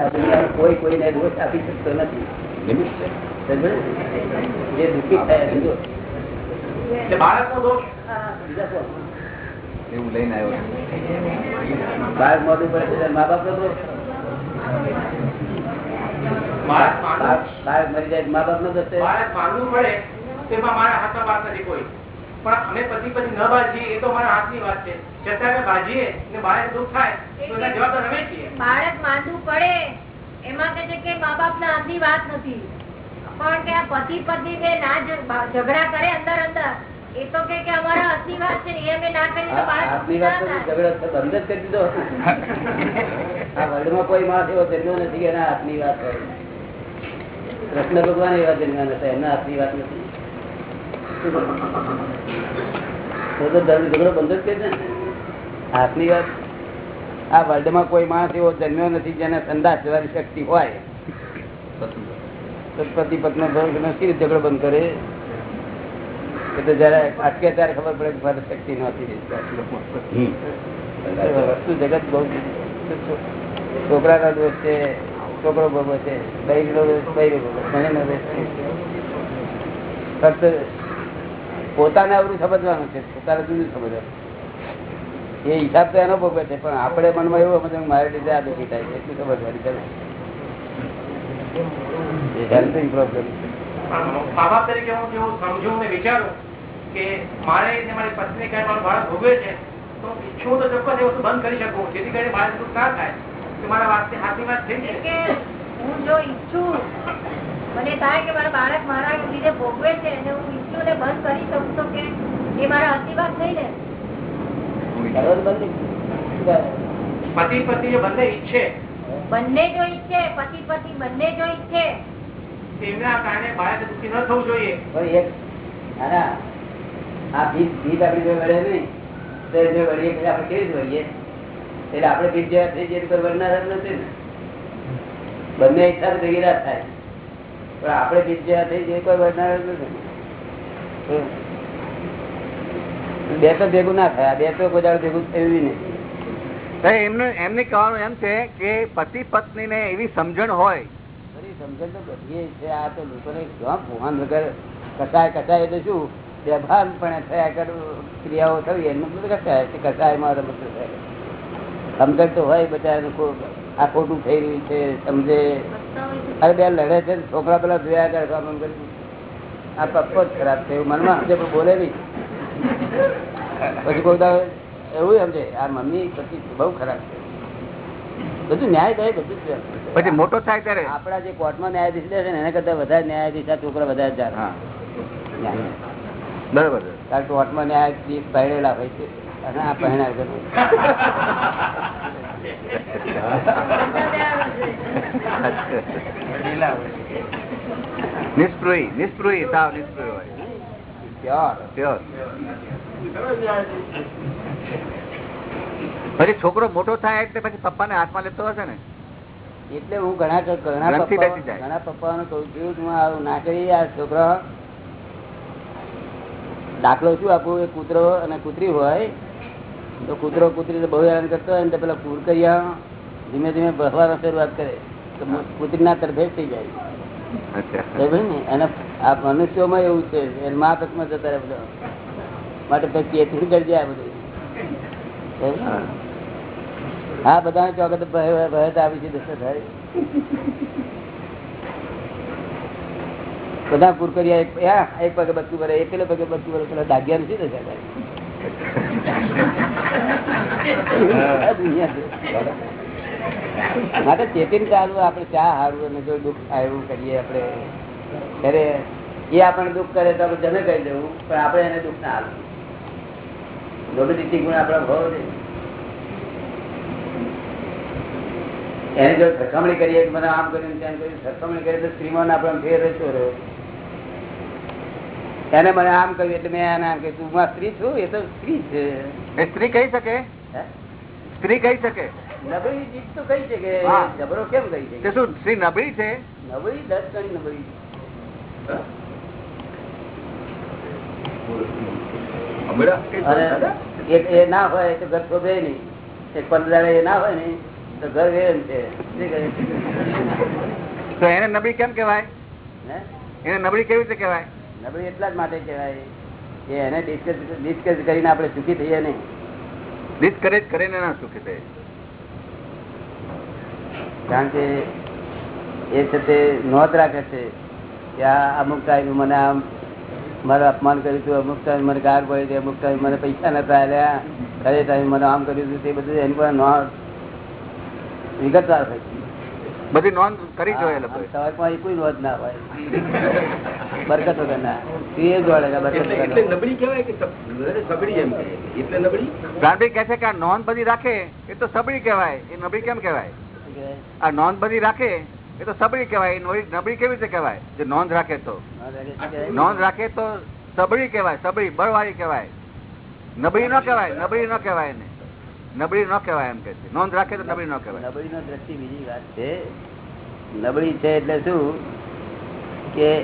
કોઈ કોઈને દોષ આપી શકતો નથી? જે દુઃખી થયા છે દોષ? એવું લઈને આવ્યો બાળક મોઢું પડે છે મા બાપ નો દોષ? બાળક મરી જાય મા બાપ નો દોષ? બાળક માનવું પડે તેમાં મારા હાથમાં વાત નથી કોઈ. પણ અમે પતિ પછી ન બાજીએ એ તો મારા હાથની વાત છે. છતાં અમે બાજીએ ને બાળક દુઃખ થાય તો એના જવાબદાર અમે છીએ. બાળક માંદું પડે. એમાં કે છે કે મા બાપ ના હાથની વાત નથી. પણ કે આ પતિ પત્ની બે ના ઝઘડા કરે અંદર અંદર એ તો કે કે અમારા હાથની વાત છે એ અમે ના કરી તો બાળક આપની વાત. ઝઘડો બંધ જ કરી દીધો. આ વર્લ્ડમાં કોઈ માણસ એવો જન્મ્યો નથી એના હાથની વાત કૃષ્ણ ભગવાન એવા જન્મ્યા નથી એમના હાથની વાત નથી. શું કરું? તો તો ધર્મ ઝઘડો બંધ જ કરી દે ને હાથની વાત આ વર્લ્ડમાં કોઈ માણસ એવો જન્મ્યો નથી જેને સંદાસ જવાની શક્તિ હોય તો પત્નો સી રીતે ઝઘડો બંધ કરે એટલે જયારે અટકે ત્યારે ખબર પડે કે મારી શક્તિ નથી વસ્તુ જગત બહુ છોકરાનો દોષ છે છોકરો ભોગવો છે બૈરીનો દોષ બૈરી ભોગવો મને ફક્ત પોતાને આવડું સમજવાનું છે પોતાને જુદું સમજવાનું એ હિસાબ તો એનો ભોગવે છે પણ આપણે મનમાં એવું સમજવું મારે રીતે આ દુઃખી થાય છે એટલું સમજવાની પ્રોબ્લેમ છે. તરીકે હું જેવું સમજુ ને વિચારું કે મારે ને મારી પત્ની કઈ મારું બાળક ભોગવે છે તો ઈચ્છું તો ચોક્કસ એ વસ્તુ બંધ કરી શકું જેથી કરીને બાળક દુઃખ ના થાય. કે મારા વાતની હાથની વાત થઈ કે હું જો ઈચ્છું મને થાય કે મારા બાળક મારા લીધે ભોગવે છે અને હું ઈચ્છું ને બંધ કરી શકું તો કે એ મારા આશીર્વાદ થઈ ને પતિ પતિ બંને ઈચ્છે. બંને જો ઈચ્છે પતિ પતિ બંને જો ઈચ્છે. તેમના કારણે બાળક દુઃખી ન થવું જોઈએ. એક ના આ ભીત ભીત આપણી જો વળે નહીં. તો એને વળીએ આપણે કેવી જોઈએ એટલે આપણે ભીત જેવા થઈ જઈએ તો વળનાર જ નથી ને. બંને ઈચ્છા ભેગી થાય. પણ આપણે ભીત થઈ જઈએ કોઈ જ નથી બે તો ભેગું ના થાય બે તો કોઈ દાડો ભેગું થયું નહીં. એમને એમને કહેવાનું એમ છે કે પતિ પત્ની ને એવી સમજણ હોય. બધી સમજણ તો બધી છે આ તો લોકોને ક્યાં ભગવાન વગર કસાય કસાય એટલે શું? વ્યવહાર પણ થયા કર ક્રિયાઓ થવી એનું બધું કસાય કસાયમાં રમત થાય. સમજણ તો હોય બધા ખો- આ ખોટું થઈ રહ્યું છે સમજે? અરે બે લડે છે છોકરા પેલા જોયા કરવા આ પપ્પો જ ખરાબ છે. એવું મનમાં સમજે પણ બોલે નહીં. પછી કોઈ એવું સમજે આ મમ્મી પછી બહુ ખરાબ છે. બધું ન્યાય થાય બધું જ પછી મોટો થાય ત્યારે? આપણા જે કોર્ટમાં ન્યાયાધીશ લે છે ને એના કરતા વધારે ન્યાયાધીશ આ છોકરા વધારે જાણે. બરાબર. કારણ કે કોર્ટમાં ન્યાયાધીશ પહેરેલા હોય છે અને આ પહેણા વગર. નિષ્પૃહી નિષ્પૃહી સાવ નિષ્પૃહી હોય. Pure pure. પછી છોકરો મોટો થાય એટલે પછી પપ્પાને હાથમાં લેતો હશે ને? એટલે હું ઘણા ઘણા જાય. ઘણા પપ્પાઓને કહું છું કે હું આવું ના કરી આ છોકરા. દાખલો શું આપું? એ કૂતરો અને કૂતરી હોય તો કૂતરો કૂતરી બહુ હેરાન કરતો હોય ને તો પેલા કુરકરિયા ધીમે ધીમે ભરવાનો શરૂઆત કરે તો કૂતરીના તરફે જ થઈ જાય અચ્છા બરાબર ને અને આ મનુષ્યોમાં એવું છે એ મા પેટમાં જતા રહે બધા માટે પછી ચેતવી કરજે આ બધું બરાબર? હા. હા બધાને ચોકત ભય ભય તો આવી છે દશા થાય બધા કુરકરિયા એક હા, એક પગે બચકું ભરે એક પેલો પગે બચકું ભરે પેલા દાગિયા નથી દશા થાય આ દુનિયા છે. માટે ચેતીને ચાલવું આપણે ચા હારું અને જો દુઃખ આવ્યું કરીએ આપણે. ત્યારે એ આપણને દુઃખ કરે તો આપણે જને કહી દેવું, પણ આપણે એને દુઃખ ના આપવું ડોમેટિક ગુણ આપણા ભાવ એની જો સરખામણી કરીએ મને આમ કર્યું તેમ સરખામણી કરીએ તો શ્રીમાન આપણે ફેર રહેતો રહ્યો. એને મને આમ કહ્યું એટલે મેં એને આમ કહ્યું હું સ્ત્રી છું? એ તો સ્ત્રી છે. એ સ્ત્રી કહી શકે? સ્ત્રી કહી શકે? નબળી જીત તો કઈ છે કે જબરો કેમ કહી છે કે શું સ્ત્રી નબળી છે? નબળી દસ ગણી નબળી. એ ના હોય તો ઘર શોભે નહીં. એક પંદર એ ના હોય ને તો ઘર વેરણ છે. તો એને નબળી કેમ કેવાય હે? એને નબળી કેવી રીતે કહેવાય? નબળી એટલા જ માટે કહેવાય કે એને ડિસ્કસ ડિસ્કસ કરીને આપણે સુખી થઈએ નહીં. ડિસ્કરેજ કરીને ના સુખી થઈએ. કારણ કે એ છે તે નોંધ રાખે છે કે આ અમુક ટાઈમ મને આમ મારું અપમાન કર્યું હતું અમુક ટાઈમ મને ગાર પડી હતી અમુક ટાઈમ મને પૈસા નતા આવ્યા ખરે ટાઈમ મને આમ કર્યું હતું તે બધું એની પર નોંધ વિગતવાર થઈ છે. બધી નોંધ કરી જોઈએ કોઈ નોંધ ના હોય. બરકત વગર ના. એ જોડે કે ના. નબળી કહેવાય કે એમ એટલે નબળી? કહે છે કે આ નોંધ બધી રાખે એ તો સબળી કહેવાય. એ નબળી કેમ કહેવાય? આ નોંધ બધી રાખે એ તો સબળી કહેવાય. એ નબળી કેવી રીતે કહેવાય? જે નોંધ રાખે તો. નોંધ રાખે તો સબળી કહેવાય સબળી બળવાળી કહેવાય. નબળી ન કહેવાય નબળી ન કહેવાય એને. નબળી ન કહેવાય એમ કે છે. નોંધ રાખે તો નબળી ન કહેવાય. નબળી દ્રષ્ટિ બીજી વાત છે. નબળી છે એટલે શું? કે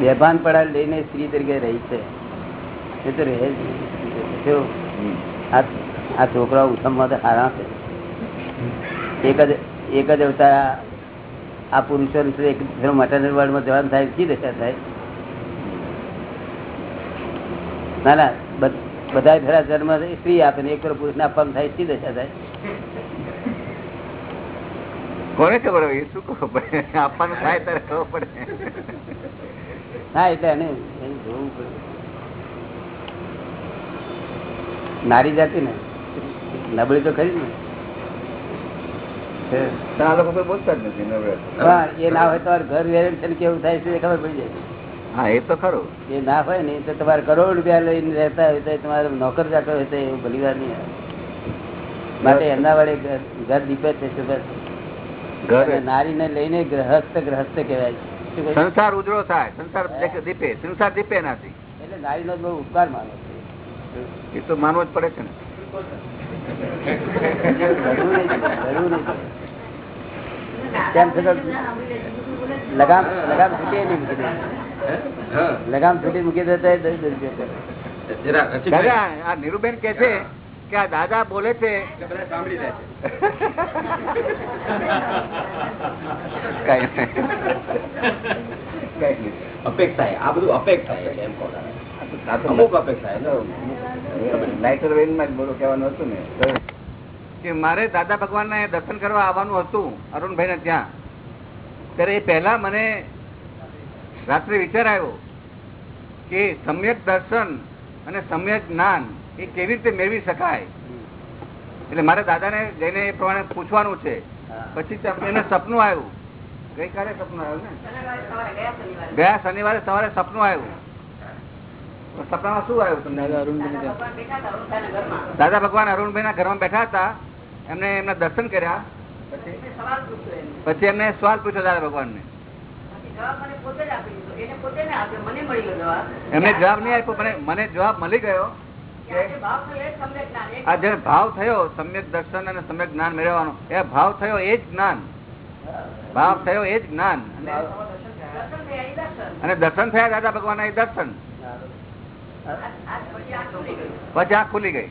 બેભાન પડા લઈને સ્ત્રી તરીકે રહી છે. એ તો રહે જ આ છોકરા ઉત્તમમાં તો સારા છે. એક જ એક જ અવતાર આ- પુરુષો એક મટર્નલ વર્લ્ડમાં જવાનું થાય, શી દશા થાય? ના ના બધ- ફેરા જન્મ સ્ત્રી આપે ને એક ફેરો પુરુષને આપવાનું થાય શી દશા થાય. કોને ખબર હોય? શું ખબર પડે? આપવાનું થાય ત્યારે ખબર પડે. હા એટલે એને જોવું પડે. નારી જાતિ ને. નબળી તો ખરી ને. લોકો બોલતા જ નથી. એ ના હોય તો ઘર ને કેવું થાય છે ખબર પડી જાય. હા એ તો ખરું. એ ના હોય ને તો તમારે કરોડ રૂપિયા લઈને રહેતા હોય તો તમારે નોકર ચાકર હોય તો એવું ભલી વાર નહીં આવે. માટે એમના વડે ઘર- દીપે છે શું નારીને લઈને ગ્રહસ્થ ગ્રહસ્થ કહેવાય સંસાર ઉજળો થાય. સંસાર દીપે. સંસાર દીપે નાથી એટલે નારીનો બહુ ઉપકાર માનો એ તો માનવો જ પડે છે ને. તેમ છતાં લગામ લગામ છૂટી નહીં મૂકી દે લગામ છૂટી મૂકી દેતા દસ દસ રૂપિયા આ નીરુબેન કે છે કે આ દાદા બોલે છે. અપેક્ષા આ બધું અપેક્ષા એમ કહો અમુક અપેક્ષા બોલો કહેવાનું હતું ને. કે મારે દાદા ભગવાન ને દર્શન કરવા આવવાનું હતું અરુણભાઈ ને ત્યાં. ત્યારે એ પહેલા મને રાત્રે વિચાર આવ્યો કે સમ્યક દર્શન અને સમ્યક જ્ઞાન એ કેવી રીતે મેળવી શકાય? એટલે મારે દાદાને જઈને એ પ્રમાણે પૂછવાનું છે. પછી એને સપનું આવ્યું. ગઈકાલે સપનું આવ્યું ને? ગયા શનિવારે. સવારે સપનું આવ્યું. સપનામાં શું આવ્યું તમને? અરુણભાઈ દાદા ભગવાન અરુણભાઈ ના ઘરમાં. બેઠા હતા. એમને એમના દર્શન કર્યા. પછી એમને સવાલ પૂછ્યો દાદા ભગવાન ને એમને જવાબ નહીં આપ્યો મને મને જવાબ મળી ગયો આ જે ભાવ થયો સમ્યક દર્શન અને સમ્યક જ્ઞાન મેળવવાનો એ ભાવ થયો એ જ જ્ઞાન. ભાવ થયો એ જ જ્ઞાન. અને- દર્શન થયા દાદા ભગવાન એ દર્શન. પછી આ ખુલી ગઈ.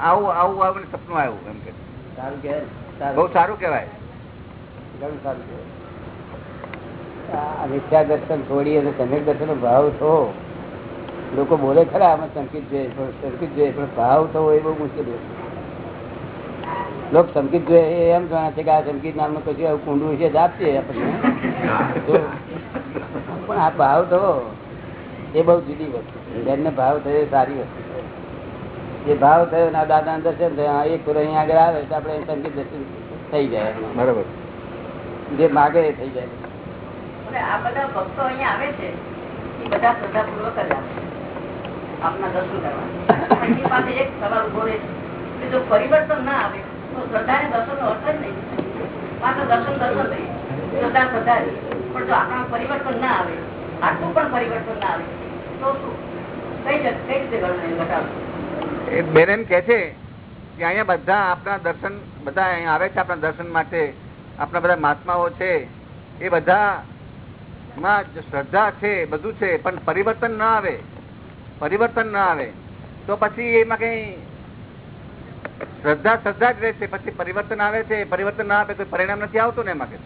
આવું આવું આવું સપનું આવ્યું એમ કે. બહુ સારું કેવાય ઘણું સારું કહેવાય. મિથ્યા દર્શન છોડી અને સમ્યક દર્શન ભાવ થવો. લોકો બોલે ખરા આમાં સંકેત જોઈએ પણ સંકેત જોઈએ પણ ભાવ થવો એ બહુ મુશ્કેલ લોક સંકેત જોઈએ એમ જાણે છે કે આ સંકિત નામનું કશું કુંડું છે જ આપશે આપણને. પણ આ ભાવ થવો એ બહુ જુદી વસ્તુ જેમને ભાવ થયો એ સારી વસ્તુ જે ભાવ થયો ના દાદા દર્શન થયા એક પૂરો અહીંયા આગળ આવે તો આપણે સંકિત દર્શન થઈ જાય એમાં. બરોબર. જે માગે એ થઈ જાય. બેન એમ કે છે કે અહીંયા બધા આપણા દર્શન, બધા અહીંયા આવે છે આપણા દર્શન માટે. આપણા બધા મહાત્માઓ છે. એ બધા શ્રદ્ધા છે, બધું છે, પણ પરિવર્તન ના આવે. પરિવર્તન ના આવે. તો પછી એમાં કઈ શ્રદ્ધા શ્રદ્ધા જ રહેશે. પછી પરિવર્તન આવે છે, પરિવર્તન ના આવે તો પરિણામ નથી આવતું ને એમાં કે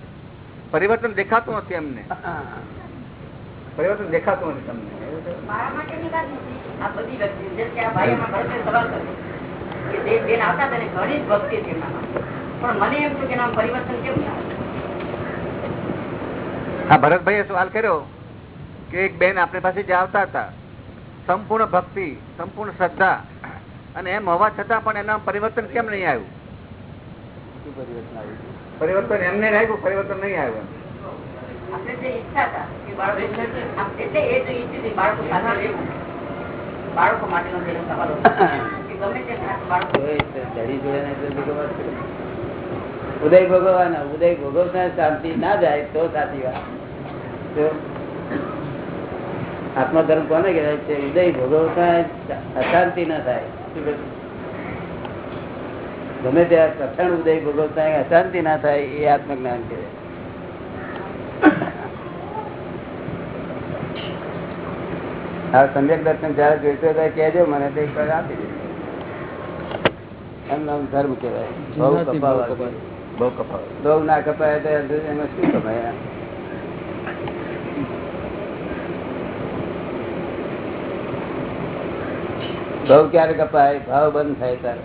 પરિવર્તન દેખાતું નથી એમને. પરિવર્તન દેખાતું નથી તમને. પણ મને એમ છું કે પરિવર્તન કેમ ના? હા ભરતભાઈએ સવાલ કર્યો કે એક બેન આપણી પાસે જે આવતા હતા. સંપૂર્ણ ભક્તિ સંપૂર્ણ શ્રદ્ધા અને એમ હોવા છતાં પણ એના પરિવર્તન કેમ નહીં આવ્યું? પરિવર્તન એમને આવ્યું પરિવર્તન નહીં આવ્યું આપણે જે ઈચ્છા હતા કે બાળકો. આમ ઉદય ભોગવવાના ઉદય ભોગવતા શાંતિ ના જાય તો સાચી વાત. આત્મધર્મ કોને કહેવાય? છે ઉદય ભોગવતા અશાંતિ ના થાય. ગમે ત્યાં કઠણ ઉદય ભોગવતા અશાંતિ ના થાય એ આત્મજ્ઞાન કહેવાય. હા સમ્યક દર્શન જયારે જોઈતો હોય કહેજો મને તે એક આપી દેજો. એમ નામ ધર્મ કહેવાય. બહુ કપાવા બહુ કપાવ બહુ ના કપાય તો એમાં શું કમાય બહુ ક્યારે કપાય? ભાવ બંધ થાય તારે.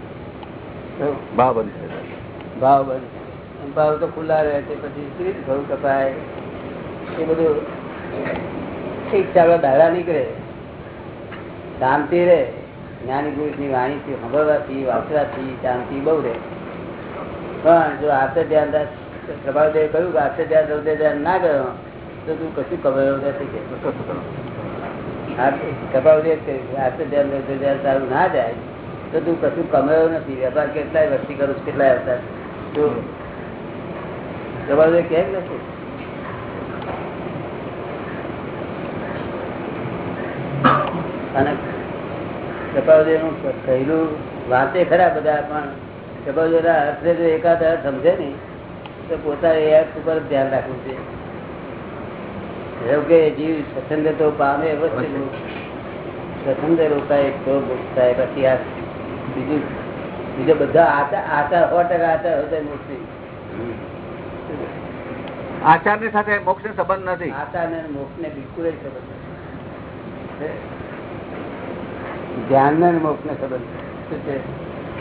ભાવ બંધ થાય ભાવ બંધ ભાવ તો ખુલ્લા રહે છે પછી ભાવ કપાય? એ બધું ઠીક ચાલો દાડા નીકળે. શાંતિ રહે. જ્ઞાની પુરુષની વાણીથી સાંભળવાથી વાંચવાથી શાંતિ બહુ રહે. પણ જો હાથે ધ્યાન પ્રભાવદેવે કહ્યું કે હાથે ધ્યાન હૃદય ધ્યાન ના ગયો તો તું કશું કમાયો નથી. પ્રભાવદેવે પ્રભાવદેવ કેમ નથી? અને કપાવદેવનું કહેલું વાંચે ખરા બધા, પણ કપાવદેવ અર્થે જો એકાદ અર્થ સમજે ને તો પોતાને એ અર્થ ઉપર ધ્યાન રાખવું છે. એવું કે જીવ સ્વચ્છંદ તો પામે સ્વચ્છંદ રોકાય તો મુક્ત થાય પછી આ બીજું બીજા બધા આચાર આચાર સો ટકા આચાર હોય મુક્તિ આચારની સાથે મોક્ષ ને સંબંધ નથી. આચાર ને મોક્ષ ને બિલકુલ જ સંબંધ નથી. ધ્યાન ને મોક્ષ ને સંબંધ. શું છે?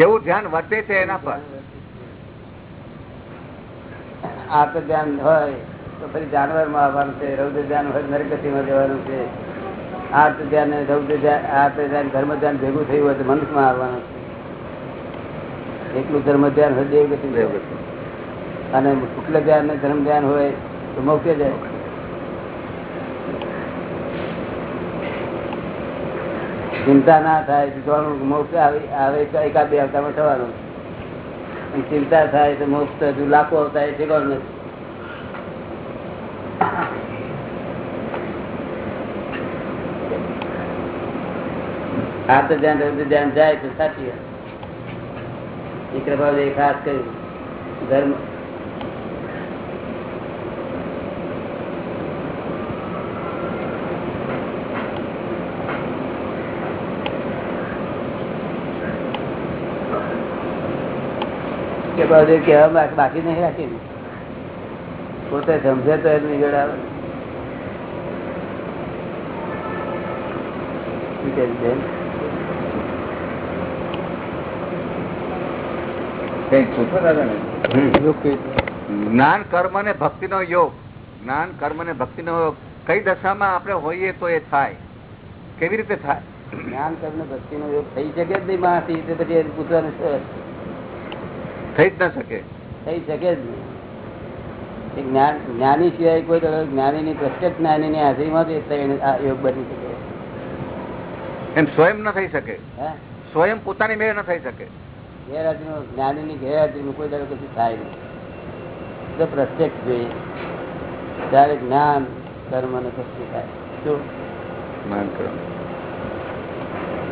કેવું ધ્યાન વર્તે છે એના પર. આ તો ધ્યાન હોય તો ફરી જાનવરમાં આવવાનું છે રૌદ્ર ધ્યાન હોય નરગતિ માં જવાનું છે. આ તો ધ્યાન રૌદ્ર ધ્યાન આ ધ્યાન ધર્મ ધ્યાન ભેગું થયું હોય તો મનુષ્યમાં આવવાનું છે. એકલું ધર્મ ધ્યાન હોય. દેવગતિ. અને શુક્લ ધ્યાન ને ધર્મ ધ્યાન હોય તો મોક્ષે જાય. ચિંતા ના થાય જોવાનું મોક્ષ આવે એકાદ બે હપ્તામાં થવાનું. ચિંતા થાય તો મોક્ષ હજુ લાખો આવતા એ શીખવાનું આ તો ધ્યાન ધ્યાન જાય તો સાચી એક ખાસ કર્યું. ધર્મ કે બધું કહેવા બાકી નહીં રાખી પોતે સમજે તો એમની આવે. દાદાને. જ્ઞાન કર્મ અને ભક્તિ નો યોગ. જ્ઞાન કર્મ ને ભક્તિ નો યોગ. કઈ દશામાં આપણે હોઈએ તો એ થાય. કેવી રીતે થાય? જ્ઞાન કર્મ ભક્તિ નો યોગ થઈ શકે જ નહીં માણસ પછી પૂછવાનું? થઈ જ ન શકે. થઈ શકે જ નહીં. જ્ઞાની સિવાય કોઈ જ્ઞાની જ્ઞાનીની પ્રત્યક્ષ જ્ઞાનીની હાજરીમાં જ યોગ બની શકે. એમ સ્વયં ન થઈ શકે. હે? સ્વયં પોતાની મેળ ન થઈ શકે. ગેરહાજરીમાં જ્ઞાનીની ગેરહાજરીમાં કોઈ દાડો કશું થાય નહીં. તો પ્રત્યક્ષ જોઈએ. ત્યારે જ્ઞાન કર્મ અને કશું થાય. શું? જ્ઞાન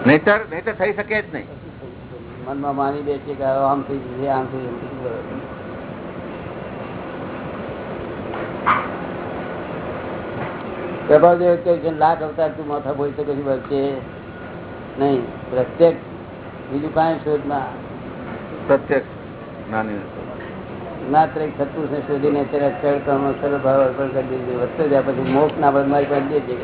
નહીતર નહીતર થઈ શકે જ નહીં. મનમાં માની દે છે કે આમ થઈ જશે આમ થઈ જશે પ્રભાવદેવ કહ્યું છે લાખ અવતાર તું માથા બોલ તો કશું બચશે નહીં. પ્રત્યક્ષ. બીજું કાંઈ શોધમાં. પ્રત્યક્ષ. નાની માત્ર એક સત્પુરુષ ને શોધીને અત્યારે ચડકામાં સરળ ભાવ અર્પણ કરી દીધું. વધતો જાય પછી મોક્ષ ના પણ મારી પાસે દે છે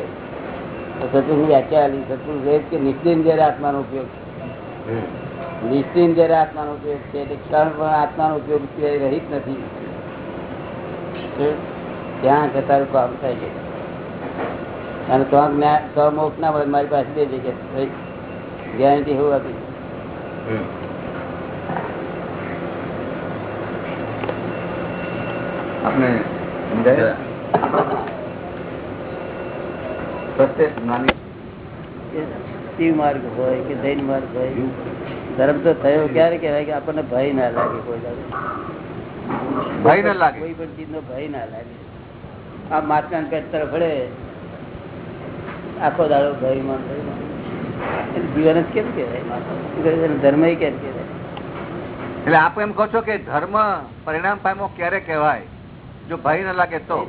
તો સત્પુરુષની વ્યાખ્યા આવી સત્પુરુષ એ કે નિશ્ચિત જયારે આત્માનો ઉપયોગ છે. નિશ્ચિત જયારે આત્માનો ઉપયોગ છે એટલે ક્ષણ પણ આત્માનો ઉપયોગ સિવાય રહિત નથી. ત્યાં જતા કામ થાય છે. અને તો જ્ઞાન તો મોક્ષ ના મળે મારી પાસે છે. કે ગેરંટી હું આપી આપણે સમજાય? પ્રત્યક્ષ નાની શિવ માર્ગ હોય કે જૈન માર્ગ હોય? ધર્મ તો થયો ક્યારે કહેવાય કે આપણને ભય ના લાગે કોઈ ભય ના લાગે. કોઈ પણ ચીજ ભય ના લાગે. આ માટકાન પેટ તરફ વળે આખો દાડો ભયમાં જીવન જ કેમ કહેવાય? ધર્મ કેમ કહેવાય? એટલે આપ એમ કહો છો કે ધર્મ પરિણામ પામો ક્યારે કહેવાય? જો ભય ન લાગે તો.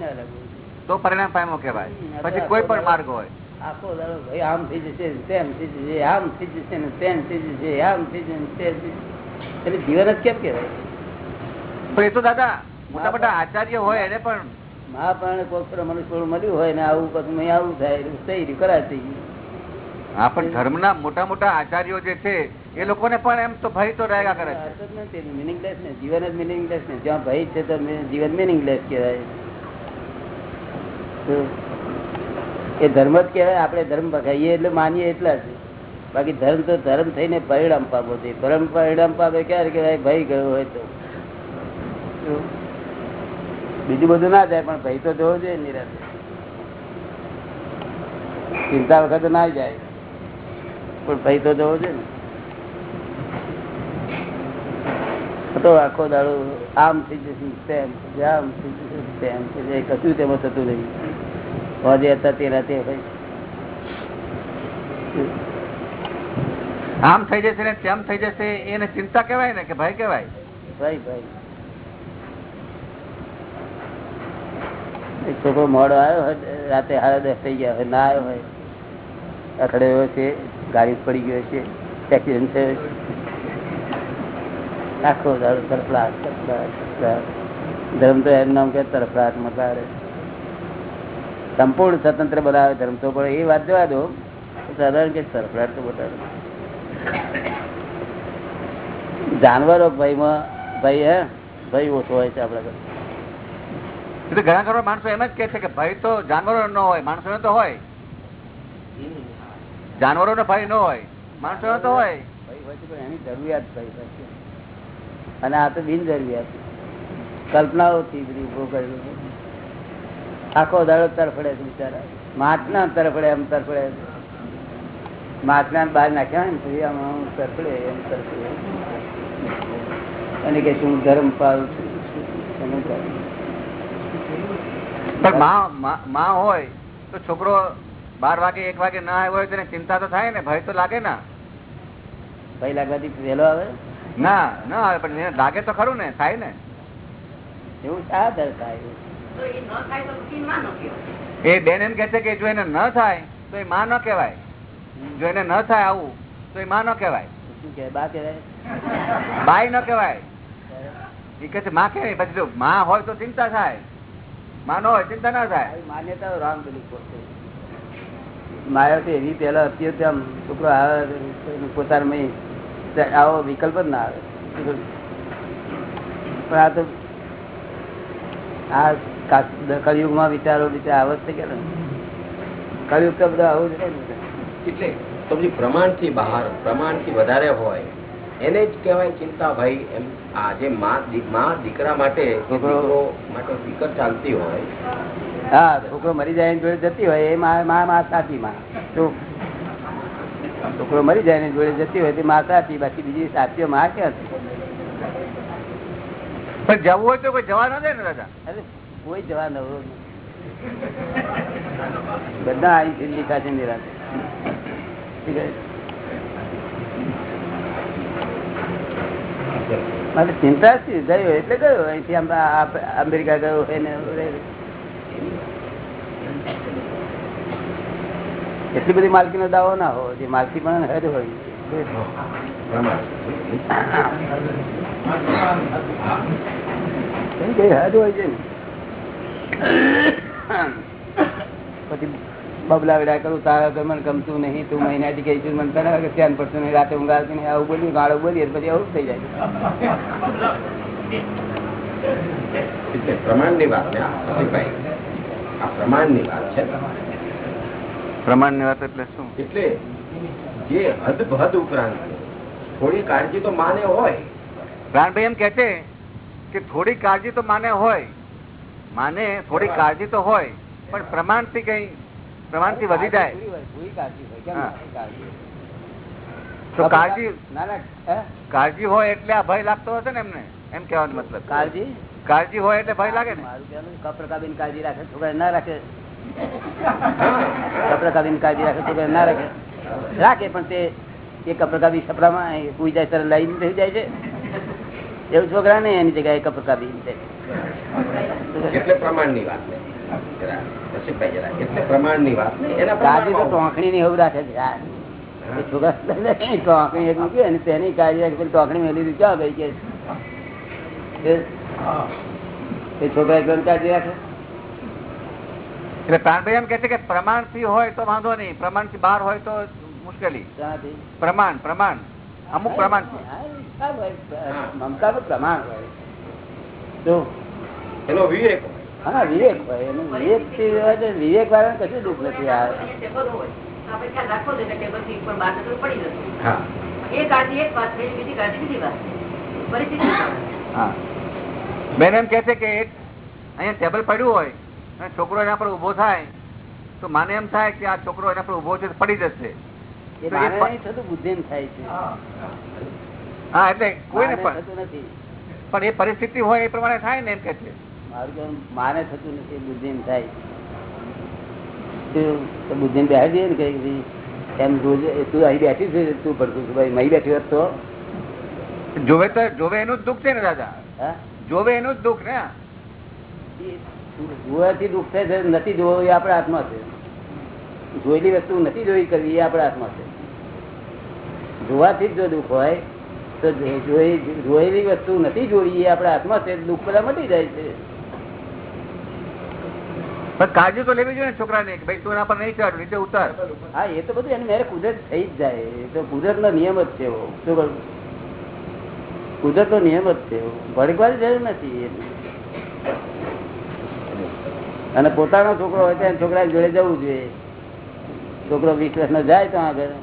તો પરિણામ પામો કહેવાય. પછી કોઈ પણ માર્ગ હોય. આખો દાડો ભાઈ આમ થઈ જશે તેમ થઈ જશે આમ થઈ જશે ને તેમ થઈ જશે આમ થઈ જશે તેમ થઈ જશે. એટલે જીવન જ કેમ કહેવાય? પણ એ તો દાદા મોટા મોટા આચાર્ય હોય એને પણ. મહાપ્રાણ કોકરો મનુષ્ય મળ્યું હોય ને આવું મેં આવું થાય થઈ રહ્યું કરાતી હા પણ ધર્મના મોટા મોટા આચાર્યો જે છે એ લોકોને પણ એમ તો ભય તો રહ્યા કરે છે. મિનિંગલેસ ને જીવન જ મિનિંગલેસ ને. જ્યાં ભય છે તો જીવન મિનિંગલેસ કહેવાય. એ ધર્મ જ કહેવાય, આપણે ધર્મ પકાઈએ એટલે માનીએ એટલા જ. બાકી ધર્મ તો ધર્મ થઈને પરિણામ પામો છે. ધર્મ પરિણામ પામે ક્યારે કહેવાય? ભય ગયો હોય તો. બીજું બધું ના જાય પણ ભય તો જવો જોઈએ નિરાશ. ચિંતા વખત ના જાય. પણ ભય તો જવો જોઈએ ને. તો આખો દાડો આમ થઈ જશે, તેમ આમ થઈ જશે, તેમ. કશું તેમાં થતું નહીં. હતા તે આમ થઈ જશે ને તેમ થઈ જશે એને ચિંતા કેવાય ને કે ભાઈ કેવાય ભાઈ ભાઈ છોકરો મોડો આવ્યો હોય રાતે હારા દસ થઈ ગયા હોય ના આવ્યો હોય. અથડાયો છે ગાડી પડી ગયો છે એક્સિડન્ટ થયો છે આખો દાડો તરફલાટ તરફલાટ ધર્મ તો એમ નામ કે તરફલાટ મકાડે સંપૂર્ણ સ્વતંત્ર બનાવે ધર્મ તો પણ એ વાત જવા દો સાધારણ કે સરફરાટ તો બતાવે. જાનવરો ભયમાં ભાઈ હે? ભય ઓછો હોય છે આપણા કરતા. ઘણા ઘણા માણસો એમ જ કે છે કે ભય તો જાનવરો ન હોય માણસો તો હોય. જાનવરો નો ભય ન હોય માણસો તો હોય. એની જરૂરિયાત ભય અને આ તો બિનજરૂરિયાત કલ્પનાઓથી બધી ઊભો કરેલું છે. આખો દાડો તરફડે છે બિચારા. માટના તરફડે એમ તરફડે માટના બહાર નાખ્યા ને પછી આમ આમ તરફડે એમ તરફડે. અને કે શું ધર્મ. પણ માં- હોય તો છોકરો બાર વાગે એક વાગે ના આવ્યો હોય તો ચિંતા તો થાય ને ભય તો લાગે ના. ભય લાગવાથી વહેલો આવે? ના ના આવે પણ લાગે તો ખરું ને થાય ને. એવું શા દર થાય. એ બેન એમ કે છે કે જો એને ન થાય તો એ માં ન કહેવાય. જો એને ન થાય આવું તો એ માં ન કહેવાય. શું કે બા કહેવાય? બાઈ ન કહેવાય. એ કે છે માં કહેવાય? પછી જો માં હોય તો ચિંતા થાય. માં ન હોય ચિંતા ના થાય. માન્યતા રામ માયા તો એવી પેલા અત્યારે આમ છોકરો આવે પોતાના આવો વિકલ્પ જ ના આવે. પણ આ તો આ કા- કળિયુગમાં વિચારો વિચાર થઈ ગયા ને? તો બધા આવું જ એટલે તો પછી પ્રમાણથી બહાર પ્રમાણથી વધારે હોય એને જ કહેવાય ચિંતા ભાઈ એમ આ જે માં દીકરા માટે છોકરો- માટે વિકટ ચાલતી હોય. હા છોકરો મરી જાય એની જોડે જતી હોય એ માં માં માં સાચી માં. છોકરો મરી જાય એની જોડે જતી હોય તે માં સાચી બાકી બીજી સાચીઓ માં ક્યાં છે? પણ જવું હોય તો કોઈ જવા ન દે ને દાદા. કોઈ જવા નવરો. બધા અહીં છેલ્લી કાચી નિરાશ. મારે ચિંતા જ ગયો એટલે ગયો અહીંથી અમેરિકા ગયો એને એટલી બધી માલકી નો દાવો ના હોય જે માલકી પણ હદ હોય. કઈ હદ હોય છે ને? પછી બબલા વેડા કરું તારા તો મને ગમતું નહીં તું મહિનાથી કઈ છું મને તને કે ધ્યાન પડતું નહીં રાતે ઊંઘ આવતી નહીં આવું બોલ્યું ગાળો બોલીએ પછી આવું થઈ જાય. પ્રમાણની વાત છે આ પ્રમાણની છે. વાત એટલે શું? એટલે જે હદ ભદ ઉપરાંત થોડી કાળજી તો માને હોય. પ્રાણભાઈ એમ કે છે કે થોડી કાળજી તો માને હોય. માને થોડી કાળજી તો હોય પણ પ્રમાણથી કઈ પ્રમાણથી વધી જાય. કાળજી કાળજી? તો કાળજી ના ના કાળજી હોય એટલે આ ભય લાગતો હશે ને એમને? એમ કેવાનો મતલબ. કાળજી? કાળજી હોય એટલે ભય લાગે ને? કપરકાબીન કાળજી રાખે છોકરા ના રાખે. કપરકાબીન કાળજી રાખે છોકરા ના રાખે. રાખે પણ તે એ કપરકાબી સપડામાં પૂઈ જાય ત્યારે લઈને થઈ જાય છે. એવું છોકરા ને એની જગ્યાએ કપરકાબી એટલે પ્રમાણની વાત ને એટલે વાત ને તો પ્રમાણમાં ની એવું રાખે છે. યાર. એ છોકરા ટોંકણી એક મૂકી અને તેની કાળજી રાખે પેલી મેલી દીધી ક્યાં ગઈ કે? એ- એ છોકરા એકદમ કાળજી રાખે. એટલે પ્રાણભાઈ એમ કે છે કે પ્રમાણથી હોય તો વાંધો નહીં. પ્રમાણથી બહાર હોય તો મુશ્કેલી. પ્રમાણ પ્રમાણ. અમુક પ્રમાણ મમતા સારું પ્રમાણ હોય. એનો વિવેક. હા વિવેક હોય. એનું વિવેકથી વિવેક વાળાને કશું દુઃખ નથી આ બેન એમ કે છે કે એક અહીંયા ટેબલ પડ્યું હોય અને છોકરો એના પર ઊભો થાય તો માને એમ થાય કે આ છોકરો એના પર ઊભો છે પડી જશે. બુદ્ધિ થાય છે. હા એટલે કોઈને પણ નથી. પણ એ પરિસ્થિતિ હોય એ પ્રમાણે થાય ને એમ કે છે. મારું માને થતું નથી બુદ્ધિ થાય. બુદ્ધિ ને બેસી દે ને કઈ એમ જોજે તું અહીં બેઠી છે તું પડતું છું ભાઈ મહી બેઠી હોત તો? જોવે તો જોવે એનું જ દુઃખ છે ને દાદા. જોવે એનું જ દુઃખ ને જોવાથી દુઃખ થાય છે નથી જોવો એ આપણા હાથમાં છે. જોયેલી વસ્તુ નથી જોઈ કરવી એ આપણા હાથમાં છે. જોવાથી જ જો દુઃખ હોય તો જોયેલી વસ્તુ નથી જોઈ એ આપણા હાથમાં છે દુઃખ બધા મટી જાય છે. પણ કાળજી તો લેવી જોઈએ છોકરાને કે ભાઈ તું એના પર નહીં ચડ નીચે ઉતર. હા એ તો બધું એની મેરે કુદરત થઈ જ જાય. એ તો કુદરત નો નિયમ જ છે શું કુદરત નો નિયમ જ છે. ભડકવાની જરૂર નથી. અને પોતાનો છોકરો હોય ત્યાં છોકરા જોડે જવું જોઈએ. છોકરો વીસ વર્ષનો જાય તો આગળ.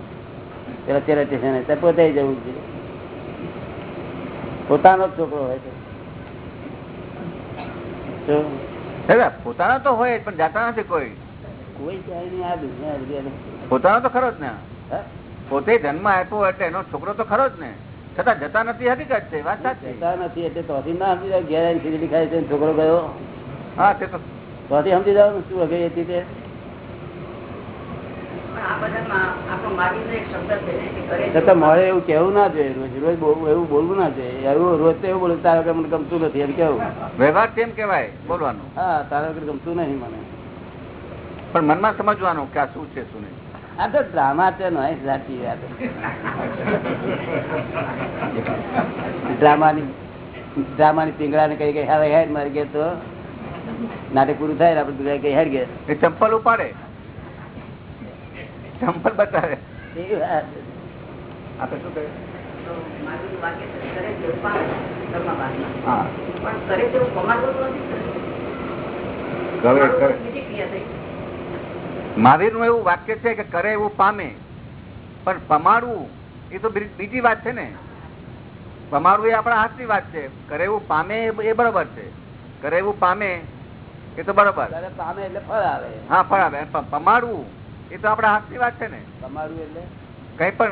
પેલા તેરા સ્ટેશન પોતે જવું જોઈએ. પોતાનો જ છોકરો હોય છે. પોતાનો તો હોય પણ જાતા નથી કોઈ. પોતાનો તો ખરો જ ને. પોતે જન્મ આપ્યો એટલે એનો છોકરો તો ખરો જ ને. છતાં જતા નથી હકીકત છે વાત સાચી. જતા નથી એટલે તો ના સમજી જાય ઘેર ખીચડી ખાય છે છોકરો ગયો. હા તે તો સમજી જવાનું શું હતી તે પણ આ બધામાં આપણો માગીનો એક શબ્દ છે ને કે કરે છે છતાં મારે એવું કેવું ના જોઈએ. રોજ રોજ એવું બોલવું ના જોઈએ. એવું રોજ તો એવું બોલું તારા વગર મને ગમતું નથી એમ કેવું વ્યવહાર કેમ કેવાય બોલવાનું. હા તારા વગર ગમતું નહીં મને. પણ મનમાં સમજવાનું કે આ શું છે શું નહીં. આ તો ડ્રામા છે નો સાચી વાત. ડ્રામાની ડ્રામાની પિંગળાને કઈ કઈ હવે હેડ મારી ગયા તો નાટક પૂરું થાય ને આપણે કઈ હેડ ગયા એ ચંપલ ઉપાડે. ચંપલ બતાવે. આપણે શું મહાવીરનું. એવું વાક્ય છે કે કરે એવું પામે. પણ પમાડવું એ તો બીજી વાત છે ને. પમાડવું એ આપણા હાથની વાત છે. કરે એવું પામે એ- બરોબર છે. કરે એવું પામે એ તો બરોબર. પામે એટલે ફળ આવે. હા ફળ આવે. પમાડવું એ તો આપણા હાથની વાત છે ને. તમારું એટલે? કઈ પણ.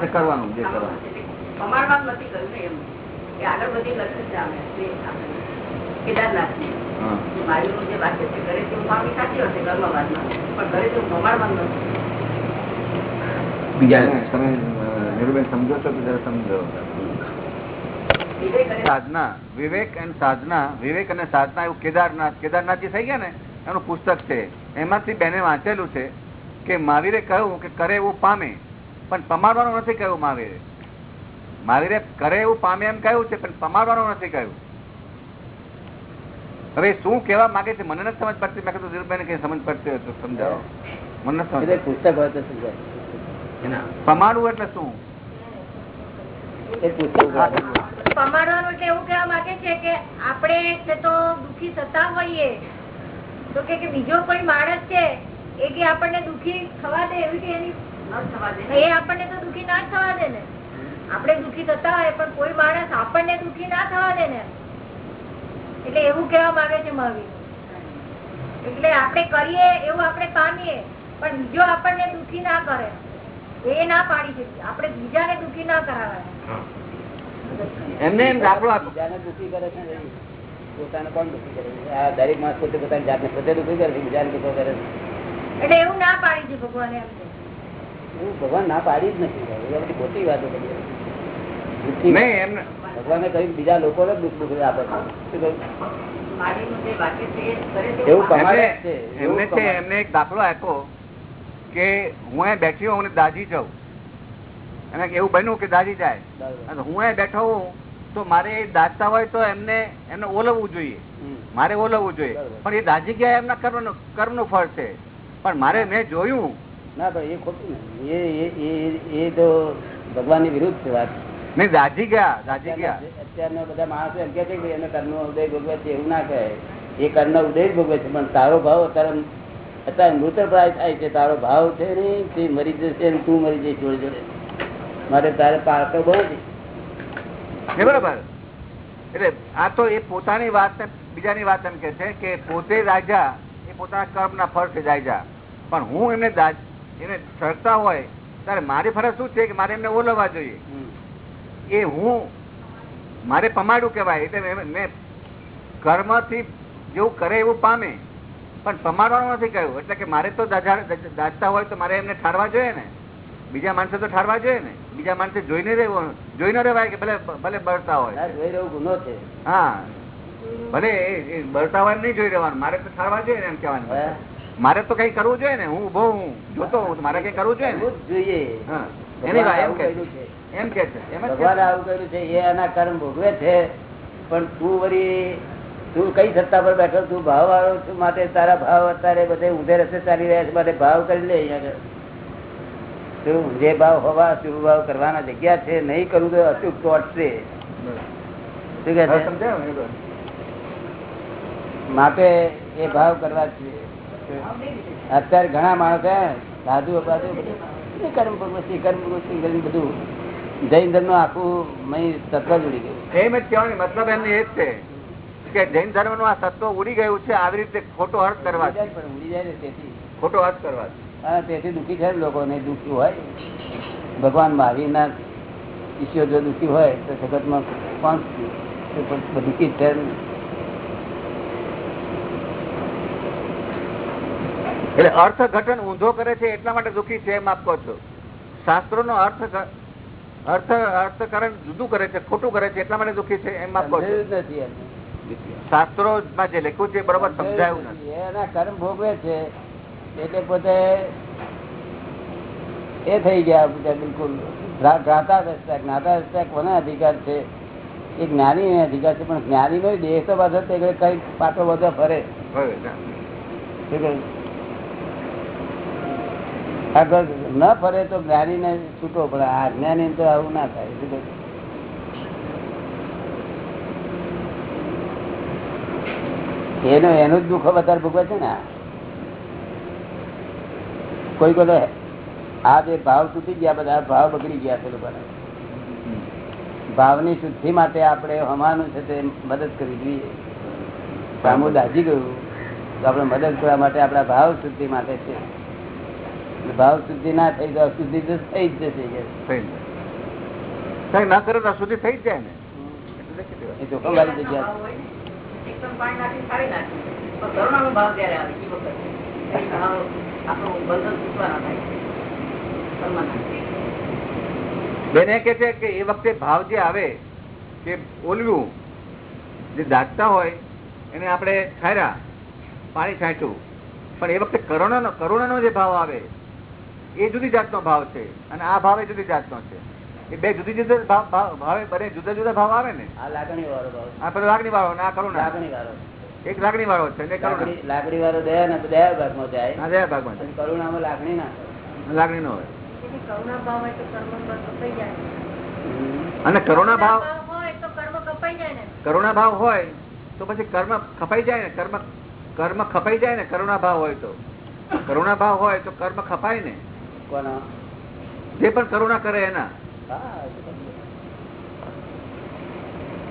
ને કરવાનું જે કરવાનું. પમાડવા નથી. કર્યું ને એમ. કે આગળ બધી લખ્યું છે કેદારનાથની. હા. મારીનું જે વાક્ય છે ઘરે તેવું પામી સાચી હશે કર્મવાદમાં પણ ઘરે તેવું પમાડવાનું નથી. બીજા તમે અ, સમજો છો તો જરા સમજો? સાધના વિવેક અને સાધના વિવેક અને સાધના એવું કેદારનાથ કેદારનાથજી થઈ ગયા ને એનું પુસ્તક છે. એમાંથી બેને વાંચેલું છે કે મહાવીરે કહ્યું કે કરે એવું પામે પણ પમાડવાનું નથી કહ્યું મહાવીરે મહાવીરે કરે એવું પામે એમ કહ્યું છે પણ પમાડવાનું નથી કહ્યું. હવે શું કેવા માંગે છે? મને સમજ પડતી. મેં કીધું દિલભાઈને કઈ સમજ પડતી હોય તો સમજાવો. મને સમજ પુસ્તક હોય તો સમજાય. પમાડવું એટલે શું? એ પુસ્તક વાંચવું. પમાડવાનું એટલે એવું કહેવા માંગે છે કે આપણે તો દુખી થતા હોઈએ તો કે કે બીજો કોઈ માણસ છે એ કે આપણને દુઃખી થવા દે એવી કે એની થવા એ આપણને તો દુખી ના થવા દે ને. આપણે દુખી થતા હોય પણ કોઈ માણસ આપણને દુખી ના થવા દે ને. એટલે એવું કેવા માંગે છે મહાવીર. એટલે આપણે કરીએ એવું આપણે પામીએ પણ બીજો આપણને દુખી ના કરે. એ ના પાડી શકીએ આપણે બીજાને દુખી ના કરાવાય. એમને એમ દાખલો બીજાને દુઃખી કરે છે પોતાને કોણ દુઃખી કરે છે? આ દરેક માણસ પોતે પોતાની જાતને પોતે દુઃખી કરે છે બીજાને દુઃખો કરે છે. એટલે એવું ના પાડી છે ભગવાન એમ ભગવાન ના પાડી જ નથી. ખોટી વાતો કરી. નહીં એમને ભગવાને કહ્યું બીજા લોકોને દુઃખ દુઃખ આપે. છે છે છે એમને છે એમને છે એક દાખલો આપ્યો કે હું અહીં બેઠી હોઉં દાજી જાઉં. અને એવું બન્યું કે દાજી જાય. અને હું અહીં બેઠો હોઉં તો મારે દાજતા હોય તો એમને એમને ઓલવવું જોઈએ. મારે ઓલવવું જોઈએ. પણ એ દાજી ગયા એમના કર્મનું કર્મનું ફળ છે. પણ મારે મેં જોયું ના ભાઈ એ ખોટું એ તો ભગવાનની વિરુદ્ધ છે. વાત નહીં દાજી ગયા દાજી ગયા. અત્યારના બધા માણસો એમ કે છે કે એને કર્મ ઉદય ભોગવે છે એવું ના કહે એ કર્મ ઉદય ભોગવે છે પણ તારો ભાવ અત્યારે અત્યારે મૃતપ્રાય થાય છે તારો ભાવ છે ને તે મરી જશે ને તું મરી જઈશ જોડે જોડે. મારે તારે પાછો બહુ છે બરાબર. એટલે આ તો એ પોતાની વાત ને બીજાની વાત એમ કે છે કે પોતે રાજા એ પોતાના કર્મના ફળ છે રાજા. પણ હું એમને એને સરતા હોય ત્યારે મારી ફરજ શું છે કે મારે એમને ઓલવવા જોઈએ. એ હું મારે પમાડું કહેવાય. એટલે મેં- કર્મથી જેવું કરે એવું પામે. પણ પમાડવાનું નથી કહ્યું. એટલે કે મારે તો દાજતા હોય તો મારે એમને ઠારવા જોઈએ ને. બીજા માણસે તો ઠારવા જોઈએ ને. બીજા માણસે જોઈને રહેવું જોઈને રહેવાય કે ભલે ભલે બળતા હોય. જોઈ ગુનો છે. હા. ભલે બળતા હોય નહીં જોઈ રહેવાનું. મારે તો ઠારવા જોઈએ ને એમ કેવાનું કહેવાનું મારે તો કઈ કરવું જોઈએ ને. હું ઊભો હું જોતો હું તો મારે કઈ કરવું જોઈએ ને. જોઈએ. હા. એની વાત એમ કહે. કે. એમ કે છે. ભગવાને. આવું કર્યું છે એ એના કર્મ ભોગવે છે પણ તું વળી તું કઈ સત્તા પર બેઠો? તું ભાવ વાળો છું માટે તારા ભાવ અત્યારે બધે ઊંધે રસ્તે ચાલી રહ્યા છે માટે ભાવ કરી લે તું જે ભાવ હોવા શુભ ભાવ કરવાના જગ્યા છે નહીં કરવું તો અચૂક ચોટશે શું કે છે? માટે એ ભાવ કરવા છે. અત્યારે ઘણા માણસ સાધુ અપાધુ કર્મ ભગવતી કર્મ ભગવતી બધું. જૈન ધર્મનું આખું તત્વ જ ઉડી ગયું. એમ જ કહેવાનો મતલબ એમને એ જ છે કે જૈન ધર્મનું આ તત્વ ઉડી ગયું છે આવી રીતે ખોટો અર્થ કરવા ઉડી જાય ને તેથી. ખોટો અર્થ કરવા તેથી દુઃખી છે ને લોકોને દુઃખી હોય. ભગવાન મહાવીરના શિષ્યો જો દુઃખી હોય તો જગતમાં કોણ દુઃખી છે એટલે અર્થઘટન ઊંધો કરે છે એટલા માટે દુઃખી છે એમ આપ કહો છો. શાસ્ત્રો નો અર્થ અર્થ અર્થકરણ જુદું કરે છે ખોટું કરે છે એટલા માટે દુઃખી છે એમ નથી શાસ્ત્રો માં જે લખ્યું છે બરોબર સમજાયું નથી. એના કર્મ ભોગવે છે એટલે પોતે એ થઈ ગયા બિલકુલ. જ્ઞાતા દસતા જ્ઞાતા દસતા કોનો અધિકાર છે? એ જ્ઞાની અધિકાર છે પણ જ્ઞાની નો દેહ તો પાછો તે કઈ પાટો બધો ફરે? આગળ ન ફરે તો જ્ઞાની ને છૂટો પડે આ જ્ઞાની તો આવું ના થાય એનો, એનું જ દુઃખ વધારે ભોગવે છે ને કોઈ કોઈ આ જે ભાવ તૂટી ગયા બધા ભાવ બગડી ગયા છે લોકોને. ભાવની શુદ્ધિ માટે આપણે હમાનું છે તે મદદ કરવી જોઈએ. સામુ દાજી ગયું, તો આપણે મદદ કરવા માટે આપણા ભાવ શુદ્ધિ માટે છે. ભાવ શુદ્ધિ ના થઈ તો અશુદ્ધિ તો થઈ જ જશે ના કરે તો સુધી થઈ જ જાય ને. એટલે લખી દેવાનું. એ જોખમ વાળી જગ્યા બેન એ કે છે કે એ વખતે ભાવ જે આવે કે ઓલવું જે દાટતા હોય એને આપણે ઠાર્યા પાણી છાંટ્યું. પણ એ વખતે કરુણાનો કરુણાનો જે ભાવ આવે એ જુદી જાતનો ભાવ છે અને આ ભાવ એ જુદી જાતનો છે. એ બે જુદી જુદી ભાવ બને જુદા જુદા ભાવ આવે ને? આ લાગણી વાળો ભાવ આ પેલો લાગણી વાળો અને આ કરુણા લાગણી વાળો એક લાગણી વાળો છે ને કરુણા લાગણી વાળો દયા ને દયા ભાગમાં જાય. આ દયા ભાગમાં. અને કરુણામાં લાગણી ના લાગણી નો હોય. ભાવ હોય તો કર્મ કપાઈ જાય. હમ. અને કરુણા ભાવ હોય તો કર્મ કપાઈ જાય ને. કરુણા ભાવ હોય તો પછી કર્મ ખપાઈ જાય ને? કર્મ કર્મ ખપાઈ જાય ને? કરુણા ભાવ હોય તો. કરુણા ભાવ હોય તો કર્મ ખપાય ને? કોનો જે પણ કરુણા કરે એના. હા એ તો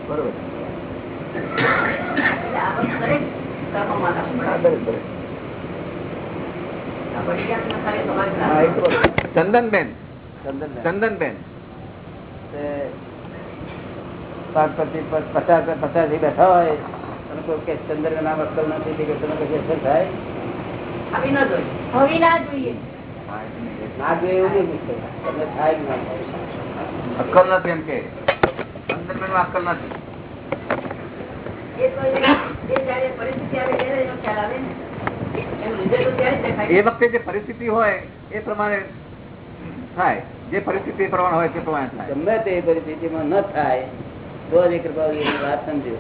બરોબર. એટલે આ બધું દરેક કર્મમાં લાગુ પડે. હા, બરોબર, બરોબર. આ પડિયાતમાં ખાલી તમારી હા, એ તો બરોબર. ચંદનબેન. ચંદનબેન. ચંદનબેન. તે પાંચ પચીસ પચાસ પચાસથી બેઠા હોય અને કોઈ કે ચંદ્ર નામ અક્કલ નથી તે કે તમે કશી અસર થાય? આવી ન જોઈ હવે ના જોઈએ. ના જોઈએ એવું નહીં પૂછતો તમને થાય કે ના થાય અક્કલ નથી એમ કે ચંદનબેન અક્કલ નથી એ તો એ- એ જ્યારે પરિસ્થિતિ આવે ત્યારે એનો ખ્યાલ આવે ને એનું રિઝલ્ટ તો ત્યારે જ દેખાય એ વખતે જે પરિસ્થિતિ હોય એ પ્રમાણે થાય જે પરિસ્થિતિ એ પ્રમાણે હોય તે પ્રમાણે થાય ગમે તે પરિસ્થિતિમાં ન થાય તો જ એ કૃપાની વાત સમજો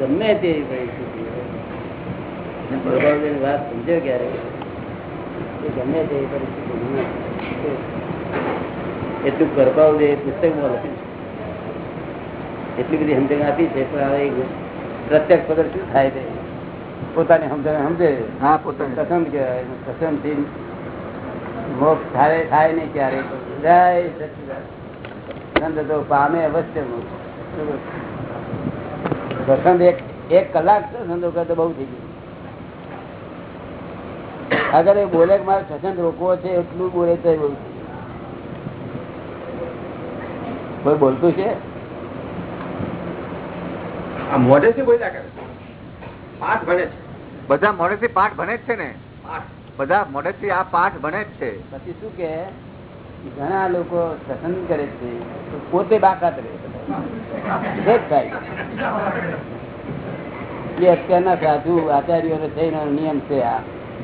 ગમે તે પરિસ્થિતિ હોય. અને કૃપાળુની વાત સમજો ક્યારે એ ગમે તે પરિસ્થિતિમાં ન એટલું કૃપાળુ એ પુસ્તકમાં લખ્યું છે. એટલી બધી સમજણ આપી છે પણ હવે પ્રત્યક્ષ પદર શું થાય છે? પોતાની સમજણ સમજે. હા પોતાની. પસંદ કહેવાય પસંદથી મોક્ષ થાય થાય નહીં ક્યારે જય સચિદાનંદ. તો પામે અવશ્ય મોક્ષ. પસંદ એક એક કલાક તો ધંધો કરતો બહુ થઈ ગયું. અગર એ બોલે કે મારે પસંદ રોકવો છે એટલું બોલે તો કોઈ બોલતું છે? આ મોઢેથી બોલ્યા કરે પાઠ ભણે છે. બધા મોડેથી પાઠ ભણે જ છે ને? બધા મોડેથી આ પાઠ ભણે જ છે. પછી શું કે ઘણા લોકો પસંદ કરે છે પોતે બાકાત રહે. થાય. એ અત્યારના સાધુ આચાર્યો થઈને નિયમ છે આ.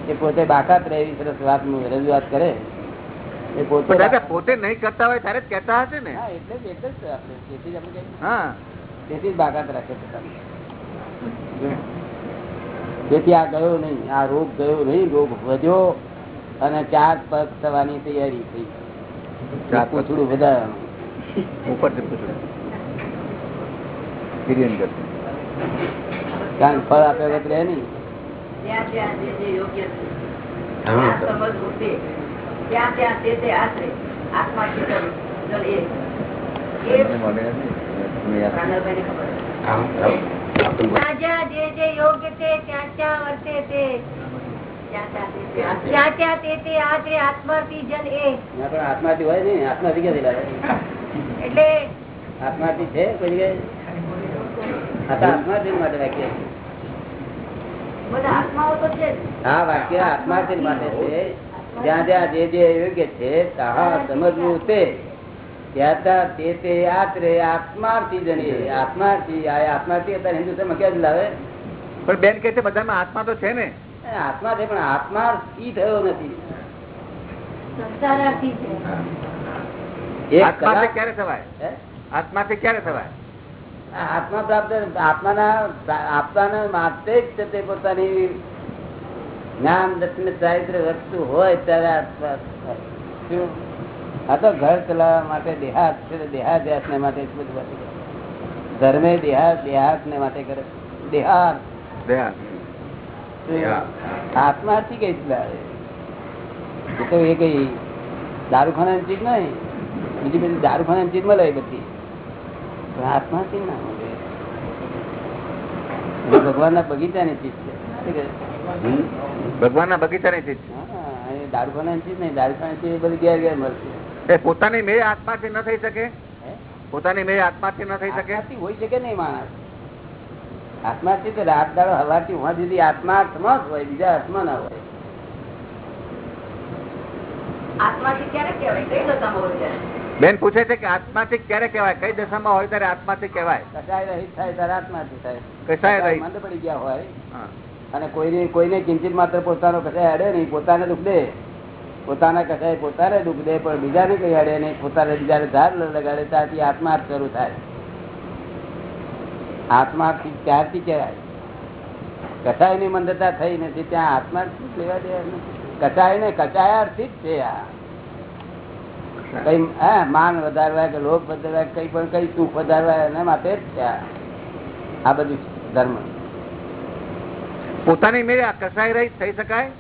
એ પોતે બાકાત રહે એવી સરસ વાત રજૂઆત કરે. એ પોતે પોતે નહીં કરતા હોય ત્યારે જ કહેતા હશે ને. એટલે જ એટલે જ આપણે તેથી જ આપણે હા. તેથી જ બાકાત રાખે છે તેથી આ ગયો નહીં આ રોગ ગયો નહીં રોગ વધ્યો અને ચાર પગ થવાની તૈયારી થઈ. પૂછડું વધારવાનું ઉપરથી પૂછડું કારણ ફળ આપે રહે નહીં. ત્યાં ત્યાં જે જે યોગ્ય છે. ત્યાં ત્યાં તે તે આશરે આત્મા ચિંતન એ આત્માથી હોય ને? આત્માથી ક્યાંથી લાવે એટલે આત્માથી છે કોઈ જગ્યાએ? આત્માથી માટે વાક્ય છે. બધા આત્માઓ તો છે વાક્ય આત્માથી છે જ્યાં જ્યાં જે જે યોગ્ય છે તાહા સમજવું તે. ત્યાં ત્યાં જણીએ. ક્યાં લાવે પણ બેન કે છે બધામાં આત્મા તો છે ને. આત્મા છે પણ આત્મા થી થયો નથી. કલાક ક્યારે થવાય? હે? આત્માથી ક્યારે થવાય? આત્મા પ્રાપ્ત આત્માના આપવાના માટે જ તે પોતાની જ્ઞાન દર્શન ચારિત્ર વધતું હોય ત્યારે શું? આ તો ઘર ચલાવવા માટે દેહાત છે દેહાદ્યાસ ને માટે બધું ધર્મે દેહાત દેહાત ને માટે કરે. દેહાત. દયા આત્મા આત્માથી કઈ એ તો એ કઈ દારૂખાના ચીજ નહીં. બીજી બધી દારૂખાના ચીજ મળે બધી. આત્માથી ના મળે ના બગીચા ની ચીજ છે. ભગવાન ના બગીચા ની ચીજ હા, ચીજ નહીં દારૂખાનાની ચીજ બધી ઘેર ઘેર મળશે. પોતાની મેં આત્માથી ન થઈ શકે? પોતાની મેં આત્માથી ન થઈ શકે? હોય શકે નહીં માણસ. આત્માથી તો રાત દાડો હવારથી હોવા સુધી આત્મા જ હોય બીજા અર્થમાં ના હોય. આત્માથી ક્યારે કહેવાય? કઈ દશામાં હોય બેન પૂછે છે કે આત્માથી ક્યારે કહેવાય? કઈ દશામાં હોય ત્યારે આત્માથી કહેવાય? કસાય રહી થાય ત્યારે આત્માથી થાય. કસાય. મંદ પડી ગયા હોય અને કોઈને કોઈને કિંચિત માત્ર પોતાનો કસાય અડે નહીં પોતાને દુઃખ દે. પોતાના કસાય પોતાને દુઃખ દે પણ બીજાને કઈ અડે નહીં. પોતાને બીજાને ધાર લગાડે ત્યાંથી આત્માર્થ શરૂ થાય. આત્મા ત્યારથી કહેવાય. કસાયની મંદતા થઈ નથી ત્યાં આત્મા શું લેવા દેવા નથી કસાય ને કચાયાર્થી જ છે આ. કઈ હા માન વધારવા કે લોભ વધારવા કઈ પણ કઈ સુખ વધારવા એના માટે આ. બધું ધર્મ. પોતાની મેળે કસાય રહી થઈ શકાય?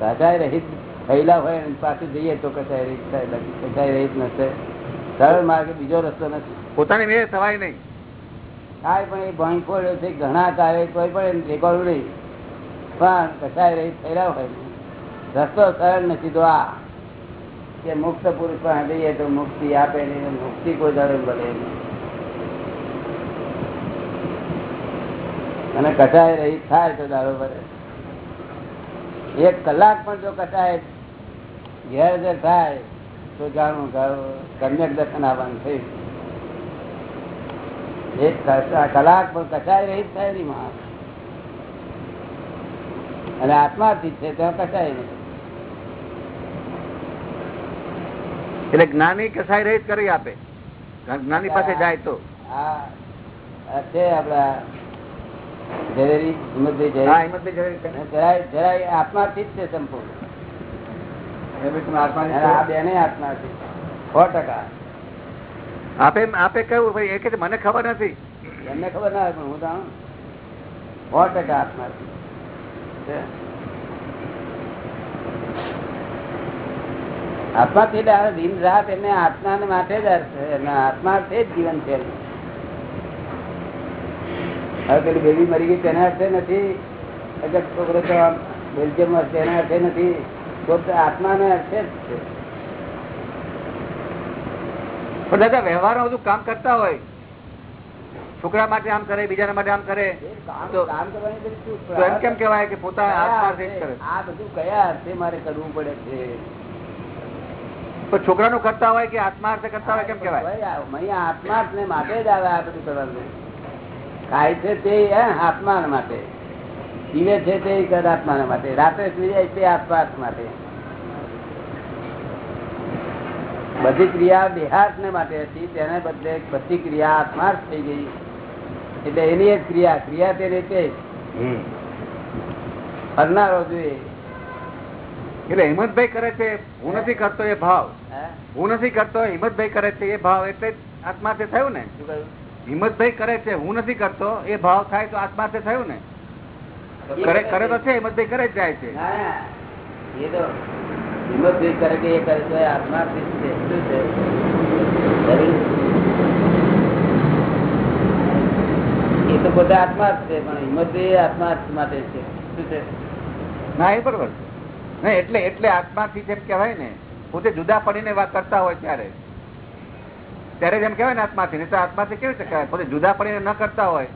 કસાય રહિત થયેલા હોય અને પાછું જઈએ તો કચાય રહિત થાય બાકી કચાય રહિત નથી. સરળ માર્ગ બીજો રસ્તો નથી. પોતાની મેળે થવાય નહીં. કાંઈ પણ એ ભણી છે ઘણા કાળે કોઈ પણ એને રેકોર્ડ નહીં. પણ કચાય રહિત થયેલા હોય રસ્તો સરળ નથી તો આ કે મુક્ત પુરુષ પણ હટીએ તો મુક્તિ આપે નહીં મુક્તિ કોઈ દાડે મળે અને કટાય રહી થાય તો દાડો ભરે એક કલાક પણ જો કચાય ગેરહાજર થાય, તો જાણવું કે કન્યક દર્શન આવવાનું થયું. એક કલાક પણ કચાય રહિત થાય નહીં માણસ. અને આત્માથી છે, ત્યાં કચાય નહીં. એટલે જ્ઞાની કસાય રહિત કરી આપે. જ્ઞાની પાસે જાય તો. મને ખબર નથી. એમને ખબર ના હોય પણ હું જાણું. સો ટકા આત્માથી છે. આત્માથી દિન રાત એને આત્મા માટે જ આત્મા છે જ જીવન છે. હવે પેલી બેબી મરી ગઈ તેના અર્થે નથી. અગર છોકરો તો છે તેના અર્થે નથી. તો તો આત્માને અર્થે જ છે. પણ દાદા વ્યવહારમાં બધું કામ કરતા હોય. છોકરા માટે આમ કરે બીજાના માટે આમ કરે. તો કામ કરવાની તો એમ કેમ કેવાય કે આત્મા અર્થે? આ બધું કયા અર્થે મારે કરવું પડે છે? છોકરાનું કરતા હોય કે આત્માર્થ કરતા હોય કેમ કેવાય ભાઈ, આ- અહીંયા આત્મા જ ને માટે જ આવે આ બધું કરવાનું. ખાય છે તે આત્મા માટે. પીવે છે તે આત્મા માટે. રાત્રે સુઈ જાય તે આત્મા માટે. બધી ક્રિયા દેહાત ને માટે હતી તેને બદલે બધી ક્રિયા આત્માર્થ થઈ ગઈ. એટલે એની એક ક્રિયા ક્રિયા તે રીતે ફરનારો જોઈએ. એટલે હિંમતભાઈ કરે છે હું નથી કરતો એ ભાવ. હે? નથી કરતો હિંમતભાઈ કરે છે એ ભાવ એટલે આત્માર્થે થયું ને? હિંમતભાઈ કરે છે હું નથી કરતો એ ભાવ થાય તો આત્માર્થે થયું ને? કરે કરે તો છે હિંમતભાઈ કરે જાય છે. એ તો હિંમતભાઈ કરે કે એ કરે તો છે. શું છે? એ તો બધા આત્મા જ છે પણ હિંમતભાઈ આત્મા માટે છે. શું છે? ના એ બરોબર છે. એટલે એટલે આત્માથી જેમ કહેવાય ને પોતે જુદા પડીને વાત કરતા હોય ત્યારે. ત્યારે જેમ કહેવાય ને આત્માથી નહીં તો આત્માથી કેવી રીતે કહેવાય? પોતે જુદા પડીને ન કરતા હોય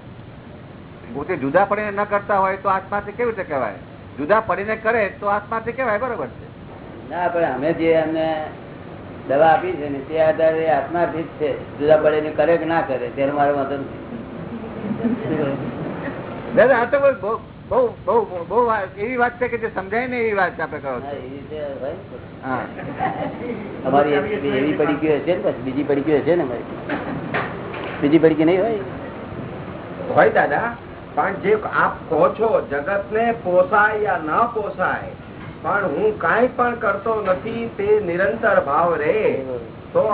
પોતે જુદા પડીને ન કરતા હોય તો આત્માથી કેવી રીતે કહેવાય? જુદા પડીને કરે તો આત્માથી કહેવાય બરોબર છે. ના પણ અમે જે એમને દવા આપી છે ને તે આધારે આત્માથી જ છે. જુદા પડે ને કરે કે ના કરે તેનો મારો વાંધો નથી. દાદા આ તો બહુ બહુ બહુ બહુ બહુ એવી વાત છે કે જે સમજાય ને એવી વાત આપડે કહો અમારી એવી પડી ગયો હશે ને પછી બીજી પડી ગયો હશે ને અમારી બીજી પડી ગઈ નહીં હોય? હોય દાદા પણ જે આપ કહો છો જગત ને પોસાય યા ન પોસાય પણ હું કઈ પણ કરતો નથી તે નિરંતર ભાવ રહે તો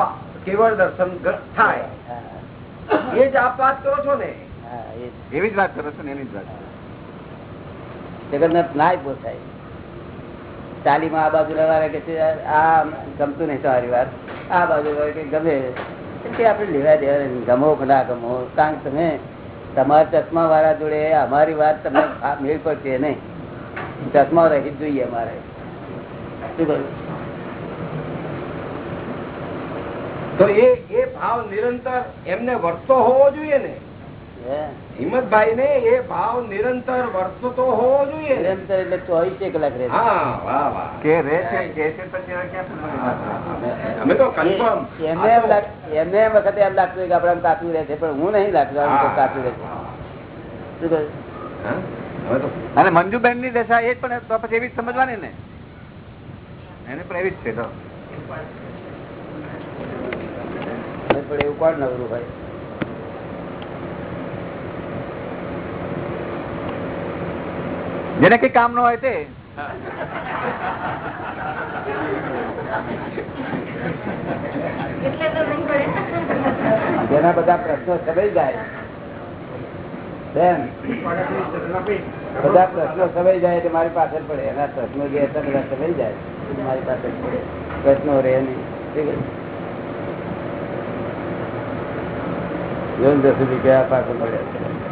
કેવળ દર્શન થાય. એ જ આપ વાત કરો છો ને. એવી જ વાત કરો છો ને એની જ વાત જગન્નાથ નાય પોસાય. ચાલીમાં આ બાજુ વાળા કે આ ગમતું નહીં તમારી વાત આ બાજુ કે ગમે. તે આપણે લેવા દેવા ગમો કે ના ગમો. કારણ કે તમે તમારા ચશ્મા વાળા જોડે અમારી વાત તમને મેળ પડશે નહીં. ચશ્મા રહી જોઈએ અમારે. શું તો એ એ ભાવ નિરંતર એમને વર્તતો હોવો જોઈએ ને. હિંમતભાઈ ને એ ભાવ નિરંતર વર્તતો હોવો જોઈએ. નિરંતર એટલે ચોવીસે કલાક રહે હા વાહ વાહ. કે રે છે કે અમે તો કન્ફર્મ એમને એમ વખતે એમ લાગતું કે આપડે કાચું રહે છે પણ હું નહીં લાગતું કાચું રહે છે. શું કહ્યું? અને મંજુબેનની દશા એ પણ તો પછી એવી જ સમજવાની ને. એને પણ એવી જ છે તો. પણ એવું કોણ નવરું હોય? જેને કઈ કામ ન હોય તે. જેના બધા પ્રશ્નો સમય જાય. બધા પ્રશ્નો સમય જાય એટલે મારી પાછળ પડે. એના પ્રશ્નો જે હતા બધા સમય જાય. મારી પાછળ પડે. પ્રશ્નો રહે નહીં. ઠીક દસ ગયા પાછળ પડે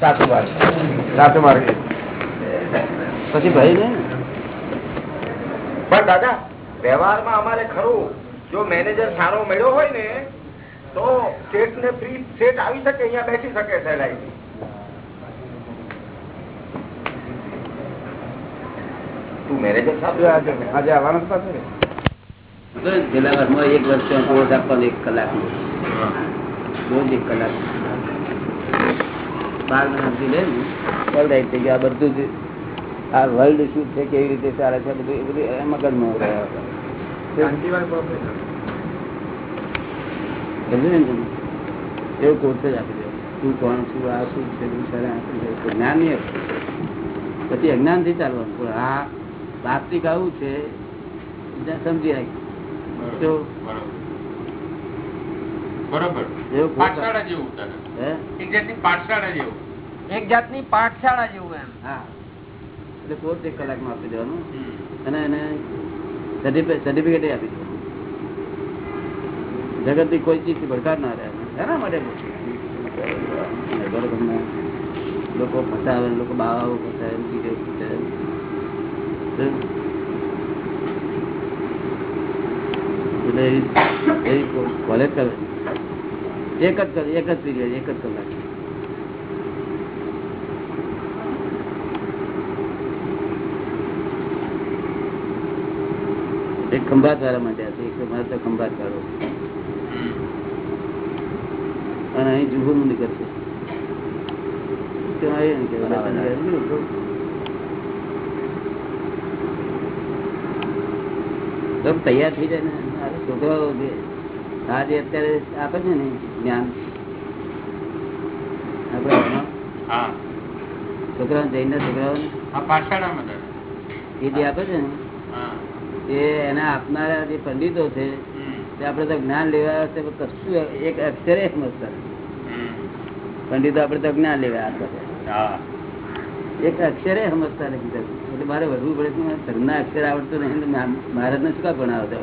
સાચું માર્ગ સાચું માર્ગ પછી ભાઈ ને? પણ દાદા વ્યવહારમાં અમારે ખરું જો મેનેજર સારો મળ્યો હોય ને તો સેટ ને ફ્રી સેટ આવી શકે અહીંયા બેસી શકે સહેલાઈથી તું મેનેજર સાહેબ આજે આવવાનું ને છેલ્લા વર્ષમાં એક વર્ષ કોર્સ આપવાનો એક કલાક રોજ એક કલાક. બાર મહિનાથી લે ને થઈ ગયું. આ બધું જ આ વર્લ્ડ શું છે કેવી રીતે ચાલે છે બધું એ બધું એ મગજમાં રહ્યા સમજ્યું ને તમે? એવો કોર્સ જ આપી દે તું કોણ છું આ શું છે બધું સારા આપી દે. જ્ઞાન નહીં પછી અજ્ઞાનથી ચાલવાનું. પણ આ વાસ્તવિક આવું છે સમજી રાખ્યું બરોબર એવું જેવું એક જાતની પાઠશાળા જેવું. એક જાતની પાઠશાળા જેવું એમ. હા. એટલે કોર્સ એક કલાકમાં આપી દેવાનું. અને એને સર્ટિફિકેટ આપી દેવાનું. જગતની કોઈ ચીજ ભડકાર ના રહે. એના માટે લોકો ફસાવે લોકો બાવાઓ ફસાવે ફસાવે એટલે એવી- કોલેજ કરે. એક જ કર એક જ પીરિયડ એક જ કલાક એક ખંભાત વાળા માટે હતી એક મારે તો ખંભાત વાળો અને અહીં જુહુ નું નીકળશે ત્યાં આવીએ ને કે બધા નીકળે. તો તૈયાર થઈ જાય ને આ છોકરાઓ જે આ જે અત્યારે આપે છે ને જ્ઞાન. છોકરા જઈને છોકરાઓ એ જે આપે છે ને એ એના આપનારા જે પંડિતો છે તે આપડે તો જ્ઞાન લેવા છે કશું એક અક્ષરે સમજતા પંડિતો આપડે તો જ્ઞાન લેવા આવતા એક અક્ષરે સમજતા નથી એટલે મારે વધવું પડે છે ધર્મના અક્ષર આવડતું નહીં મહારાજ ને મહારાજને શું કા ભણાવતા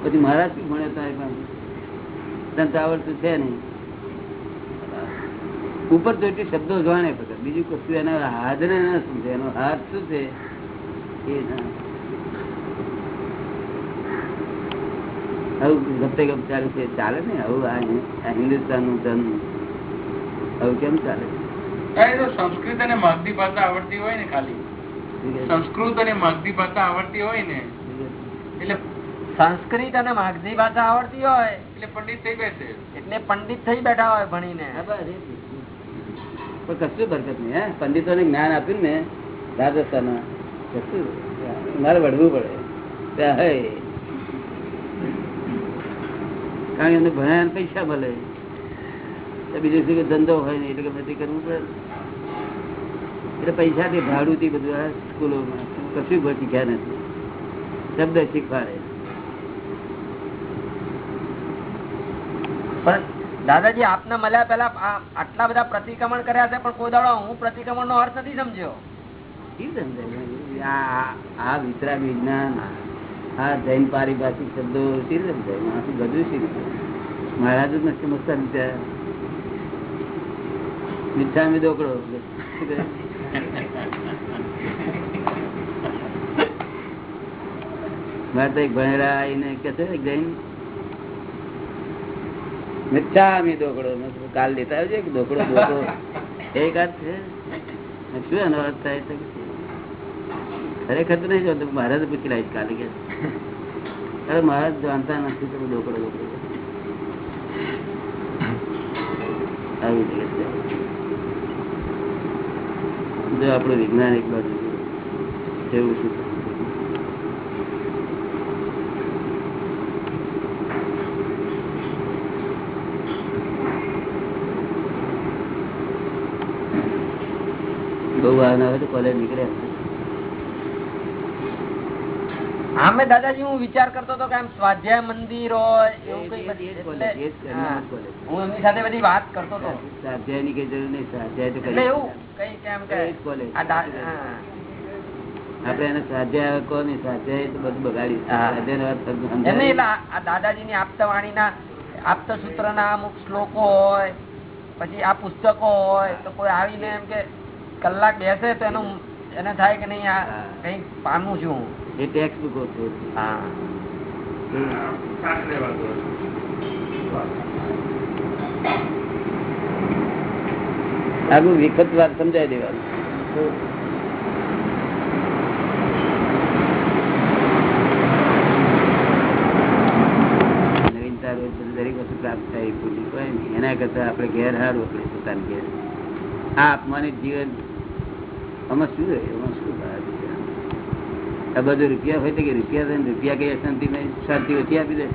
પછી મહારાજ શું ભણ્યો તારી પાસે તને તો આવડતું છે નહીં. ઉપર ચોટી શબ્દો જાણે ફક્ત બીજું કશું એના હાથને ના સમજે. એનો હાથ શું છે? એ ના આવું ગપતે ગપ ચાલે છે? ચાલે ને આવું આ હિન્દુસ્તાનનું ધન આવું કેમ ચાલે? સંસ્કૃત અને માગધી ભાષા આવડતી હોય ને ખાલી. સંસ્કૃત અને માગધી ભાષા આવડતી હોય ને સંસ્કૃત અને માગધી ભાષા આવડતી હોય. એટલે પંડિત થઈ બેસે. એટલે પંડિત થઈ બેઠા હોય ભણીને. પણ કશું બરકત નહીં હે? પંડિતોને જ્ઞાન આપ્યું ને રાજસ્થાન કશું મારે વળવું પડે. ત્યાં હે. કારણ કે એમને ભણ્યા ને પૈસા મળે. તો બીજું શું કે ધંધો હોય ને એટલે તે કરવું પડે. એટલે પૈસાથી ભાડુંથી બધું આ સ્કૂલોમાં. કશું કોઈ શીખ્યા નથી. શબ્દ શીખવાડે. પણ દાદાજી, આપને મળ્યા પેલા આટલા બધા પ્રતિક્રમણ કર્યા છે, પણ કોઈ હું પ્રતિક્રમણ નો અર્થ નથી સમજ્યો. જૈન તો એક ભણેલા એને કે છે, એક કીધું, કાલ લેતા આવજો કે દોકડો દોકડો એક હાથ છે. શું એનો અર્થ નહીં જોતું મારે તો પૂછી લાવીશ કાલે કે અરે મારા જ જાણતા નથી તો ઢોકળો ઢોકળો આવી જગત જો આપણું વિજ્ઞાન એક બાજુ જેવું શું બહુ આવે તો કોલેજ નીકળે. આમે દાદાજી હું વિચાર કરતો હતો કે આમ સ્વાધ્યાય મંદિર હોય એવું કઈ હા. એમની સાથે બધી વાત કરતો હતો. સ્વાધ્યાયની કઈ જરૂર નહીં સ્વાધ્યાય તો એવું કઈ કેમ કે એ જ college. આ દા- હા. આપણે એને સ્વાધ્યાય કહો નહીં સ્વાધ્યાય તો બધું બગાડી દાદાજી ની આપતા વાણી ના આપતા સૂત્ર સૂત્રના અમુક શ્લોકો હોય પછી આ પુસ્તકો હોય તો કોઈ આવીને એમ કે કલાક બેસે તો એનું એને થાય કે નહીં આ કઈ પામું છું એ ટેક્સ બુક હા. આગળ વિખત વાત સમજાય દેવાનું દરેક વસ્તુ પ્રાપ્ત થાય એના કરતા આપણે ઘેર હારું આપણે પોતાની ઘેર. આ અપમાનિત જીવન આમાં શું એમાં શું આ બધું રૂપિયા હોય તો કે રૂપિયા રૂપિયા કઈ શાંતિ શાંતિ ઓછી આપી દે?